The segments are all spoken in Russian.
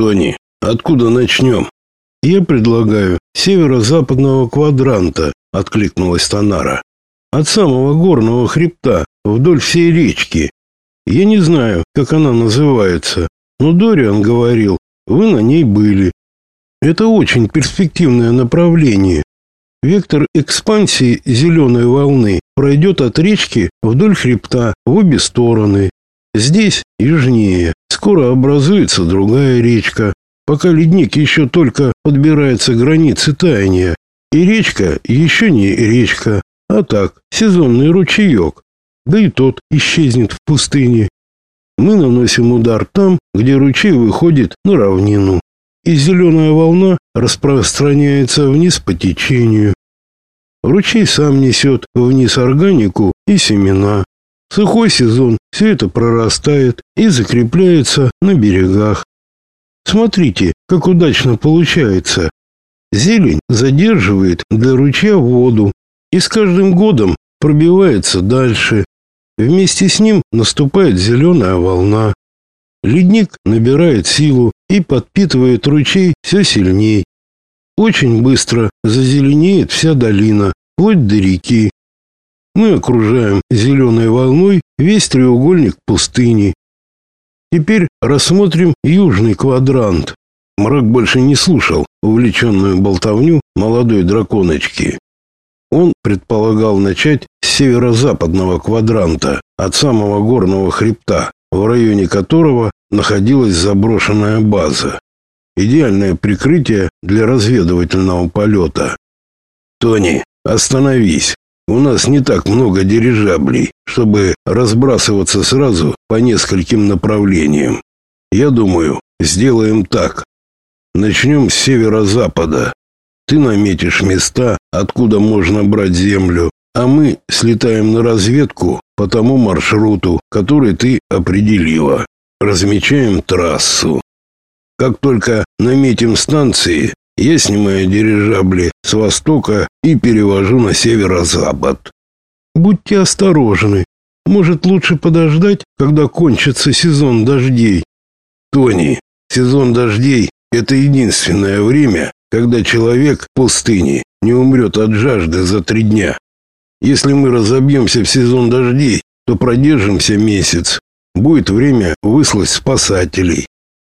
Тони, откуда начнем?» «Я предлагаю северо-западного квадранта», — откликнулась Танара. «От самого горного хребта, вдоль всей речки. Я не знаю, как она называется, но Дориан говорил, вы на ней были. Это очень перспективное направление. Вектор экспансии зеленой волны пройдет от речки вдоль хребта в обе стороны. Здесь южнее. Скоро образуется другая речка, пока ледник еще только подбирается к границе таяния. И речка еще не речка, а так, сезонный ручеек. Да и тот исчезнет в пустыне. Мы наносим удар там, где ручей выходит на равнину. И зеленая волна распространяется вниз по течению. Ручей сам несет вниз органику и семена. Сухой сезон все это прорастает и закрепляется на берегах. Смотрите, как удачно получается. Зелень задерживает для ручья воду и с каждым годом пробивается дальше. Вместе с ним наступает зеленая волна. Ледник набирает силу и подпитывает ручей все сильней. Очень быстро зазеленеет вся долина, вплоть до реки. Мы окружаем зеленой волной весь треугольник пустыни. Теперь рассмотрим южный квадрант. Мрак больше не слушал увлеченную болтовню молодой драконочки. Он предполагал начать с северо-западного квадранта, от самого горного хребта, в районе которого находилась заброшенная база. Идеальное прикрытие для разведывательного полета. «Тони, остановись!» У нас не так много дирижаблей, чтобы разбрасываться сразу по нескольким направлениям. Я думаю, сделаем так. Начнем с северо-запада. Ты наметишь места, откуда можно брать землю, а мы слетаем на разведку по тому маршруту, который ты определила. Размечаем трассу. Как только наметим станции, я снимаю дирижабли с востока и перевожу на северо-запад. Будьте осторожны. Может, лучше подождать, когда кончится сезон дождей. Тони, сезон дождей это единственное время, когда человек в пустыне не умрет от жажды за три дня. Если мы разобьемся в сезон дождей, то продержимся месяц. Будет время выслать спасателей.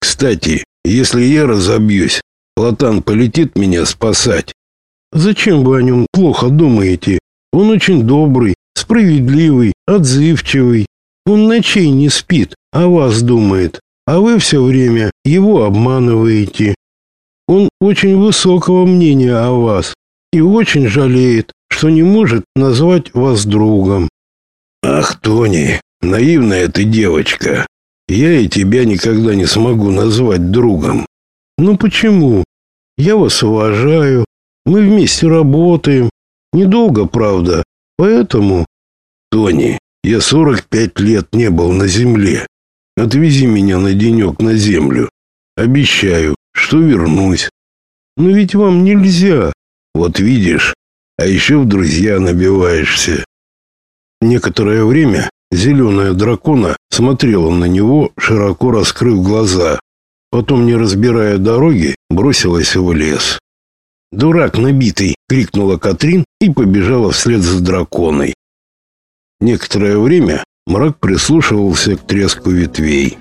Кстати, если я разобьюсь, Латан полетит меня спасать. Зачем вы о нем плохо думаете? Он очень добрый, справедливый, отзывчивый. Он ночей не спит, о вас думает, а вы все время его обманываете. Он очень высокого мнения о вас и очень жалеет, что не может назвать вас другом. Ах, Тони, наивная ты девочка. Я и тебя никогда не смогу назвать другом. Ну почему? Я вас уважаю. Мы вместе работаем. Недолго, правда. Поэтому... Тони, я 45 лет не был на земле. Отвези меня на денек на землю. Обещаю, что вернусь. Но ведь вам нельзя. Вот видишь, а еще в друзья набиваешься. Некоторое время зеленая дракона смотрела на него, широко раскрыв глаза. Потом, не разбирая дороги, бросилась в лес. «Дурак набитый!» — крикнула Катрин и побежала вслед за драконой. Некоторое время мрак прислушивался к треску ветвей.